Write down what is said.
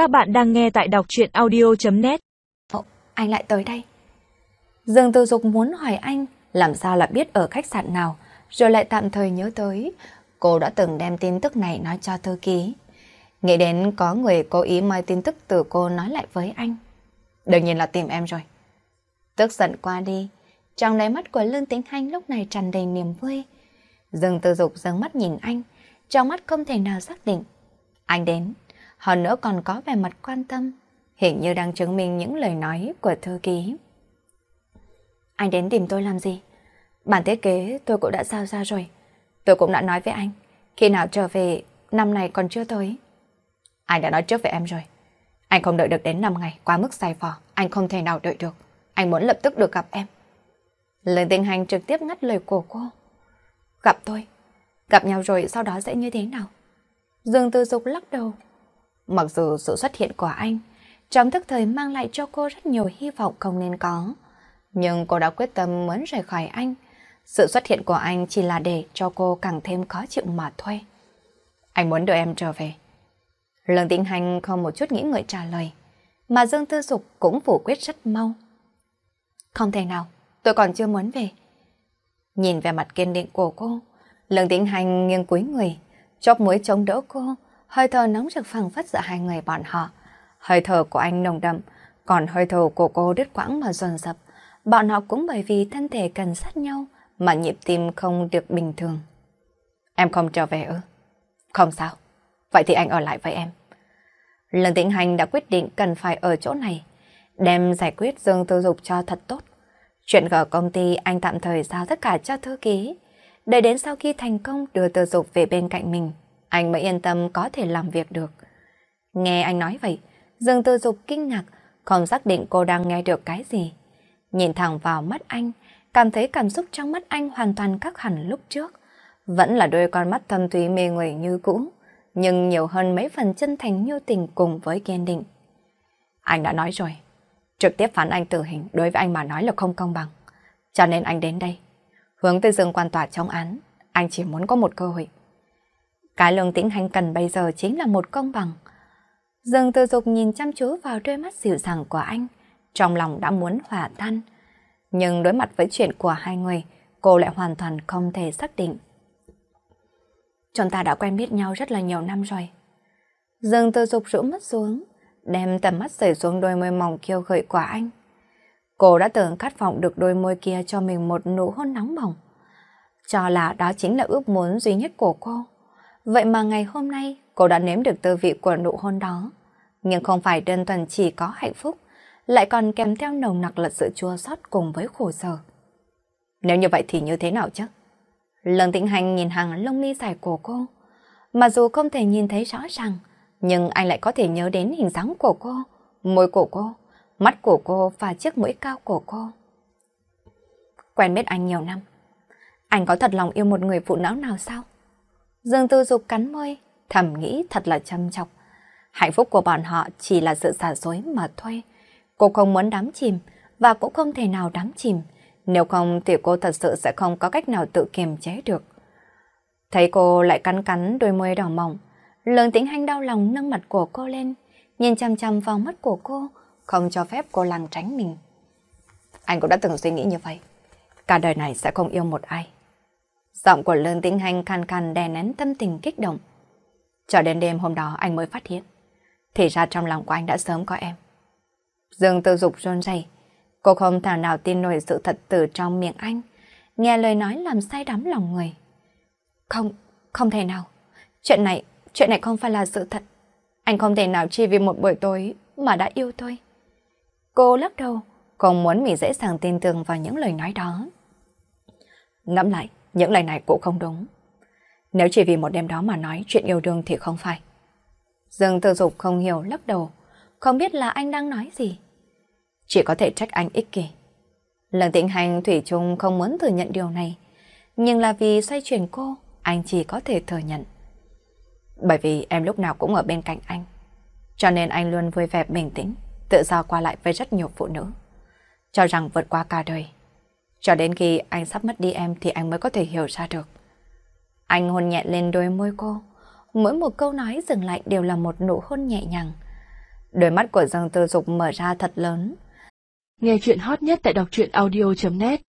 Các bạn đang nghe tại đọc chuyện audio.net Ồ, anh lại tới đây. Dương Tư Dục muốn hỏi anh làm sao là biết ở khách sạn nào, rồi lại tạm thời nhớ tới. Cô đã từng đem tin tức này nói cho thư ký. Nghĩ đến có người cố ý moi tin tức từ cô nói lại với anh. Đương nhiên là tìm em rồi. Tức giận qua đi, trong đáy mắt của Lương Tĩnh Hanh lúc này tràn đầy niềm vui. Dương Tư Dục dâng mắt nhìn anh, trong mắt không thể nào xác định. Anh đến, hơn nữa còn có vẻ mặt quan tâm, hiện như đang chứng minh những lời nói của thư ký. Anh đến tìm tôi làm gì? Bản thiết kế tôi cũng đã giao ra rồi. Tôi cũng đã nói với anh, khi nào trở về, năm này còn chưa tới. Anh đã nói trước với em rồi. Anh không đợi được đến 5 ngày, quá mức sai phò, anh không thể nào đợi được. Anh muốn lập tức được gặp em. Lời tình hành trực tiếp ngắt lời của cô. Gặp tôi. Gặp nhau rồi sau đó sẽ như thế nào? Dương Tư Dục lắc đầu. Mặc dù sự xuất hiện của anh trong thức thời mang lại cho cô rất nhiều hy vọng không nên có. Nhưng cô đã quyết tâm muốn rời khỏi anh. Sự xuất hiện của anh chỉ là để cho cô càng thêm khó chịu mà thôi. Anh muốn đưa em trở về. Lương Tĩnh Hành không một chút nghĩ ngợi trả lời. Mà Dương Tư Dục cũng phủ quyết rất mau. Không thể nào, tôi còn chưa muốn về. Nhìn về mặt kiên định của cô, Lương Tĩnh Hành nghiêng cúi người, chóp mũi chống đỡ cô, hơi thở nóng rực phẳng phất giữa hai người bọn họ. Hơi thở của anh nồng đậm, còn hơi thở của cô đứt quãng mà dồn dập. Bọn họ cũng bởi vì thân thể cần sát nhau mà nhịp tim không được bình thường. Em không trở về ư? Không sao. Vậy thì anh ở lại với em. Lần Tĩnh Hành đã quyết định cần phải ở chỗ này, đem giải quyết Dương Tư Dục cho thật tốt. Chuyện ở công ty anh tạm thời giao tất cả cho thư ký. Đợi đến sau khi thành công đưa Tư Dục về bên cạnh mình, anh mới yên tâm có thể làm việc được. Nghe anh nói vậy, Dương Tư Dục kinh ngạc, không xác định cô đang nghe được cái gì. Nhìn thẳng vào mắt anh, cảm thấy cảm xúc trong mắt anh hoàn toàn khác hẳn lúc trước. Vẫn là đôi con mắt thâm thúy mê người như cũ, nhưng nhiều hơn mấy phần chân thành như tình cùng với kiên định. Anh đã nói rồi, trực tiếp phán anh tử hình đối với anh mà nói là không công bằng. Cho nên anh đến đây, hướng tới dương quan tòa trong án, anh chỉ muốn có một cơ hội. Cái lương tĩnh hành cần bây giờ chính là một công bằng. Dương tư dục nhìn chăm chú vào đôi mắt dịu dàng của anh, trong lòng đã muốn hòa tan. Nhưng đối mặt với chuyện của hai người, cô lại hoàn toàn không thể xác định. Chúng ta đã quen biết nhau rất là nhiều năm rồi. Dương tư dục rũ mắt xuống, đem tầm mắt rời xuống đôi môi mỏng kiêu gợi của anh. Cô đã tưởng khát vọng được đôi môi kia cho mình một nụ hôn nóng bỏng. Cho là đó chính là ước muốn duy nhất của cô. Vậy mà ngày hôm nay cô đã nếm được tư vị của nụ hôn đó. Nhưng không phải đơn thuần chỉ có hạnh phúc, lại còn kèm theo nồng nặc là sự chua xót cùng với khổ sở. Nếu như vậy thì như thế nào chứ? Lương Tĩnh Hành nhìn hàng lông mi dài của cô. Mặc dù không thể nhìn thấy rõ ràng, nhưng anh lại có thể nhớ đến hình dáng của cô, môi của cô, mắt của cô và chiếc mũi cao của cô. Quen biết anh nhiều năm. Anh có thật lòng yêu một người phụ nữ nào sao? Dương Tư Dục cắn môi, thầm nghĩ thật là châm chọc. Hạnh phúc của bọn họ chỉ là sự giả dối mà thôi. Cô không muốn đắm chìm và cũng không thể nào đắm chìm. Nếu không thì cô thật sự sẽ không có cách nào tự kiềm chế được. Thấy cô lại cắn cắn đôi môi đỏ mỏng, Lương Tĩnh Hành đau lòng nâng mặt của cô lên, nhìn chăm chăm vào mắt của cô, không cho phép cô làng tránh mình. Anh cũng đã từng suy nghĩ như vậy. Cả đời này sẽ không yêu một ai. Giọng của Lương Tĩnh Hành khàn khàn đè nén tâm tình kích động. Cho đến đêm hôm đó anh mới phát hiện. Thì ra trong lòng của anh đã sớm có em. Dương tự dục rôn rầy. Cô không thể nào tin nổi sự thật từ trong miệng anh. Nghe lời nói làm say đắm lòng người. Không, không thể nào. Chuyện này, chuyện này không phải là sự thật. Anh không thể nào chỉ vì một buổi tối mà đã yêu tôi. Cô lắc đầu, không muốn mình dễ dàng tin tưởng vào những lời nói đó. Ngẫm lại, những lời này cũng không đúng. Nếu chỉ vì một đêm đó mà nói chuyện yêu đương thì không phải. Dương Tư Dục không hiểu lắc đầu, không biết là anh đang nói gì. Chỉ có thể trách anh ích kỷ. Lần tĩnh hành Thủy chung không muốn thừa nhận điều này, nhưng là vì xoay chuyển cô, anh chỉ có thể thừa nhận. Bởi vì em lúc nào cũng ở bên cạnh anh, cho nên anh luôn vui vẻ bình tĩnh, tự do qua lại với rất nhiều phụ nữ. Cho rằng vượt qua cả đời. Cho đến khi anh sắp mất đi em thì anh mới có thể hiểu ra được. Anh hôn nhẹ lên đôi môi cô, mỗi một câu nói dừng lại đều là một nụ hôn nhẹ nhàng. Đôi mắt của Dương Tư Dục mở ra thật lớn. Nghe chuyện hot nhất tại đọc truyện audio.net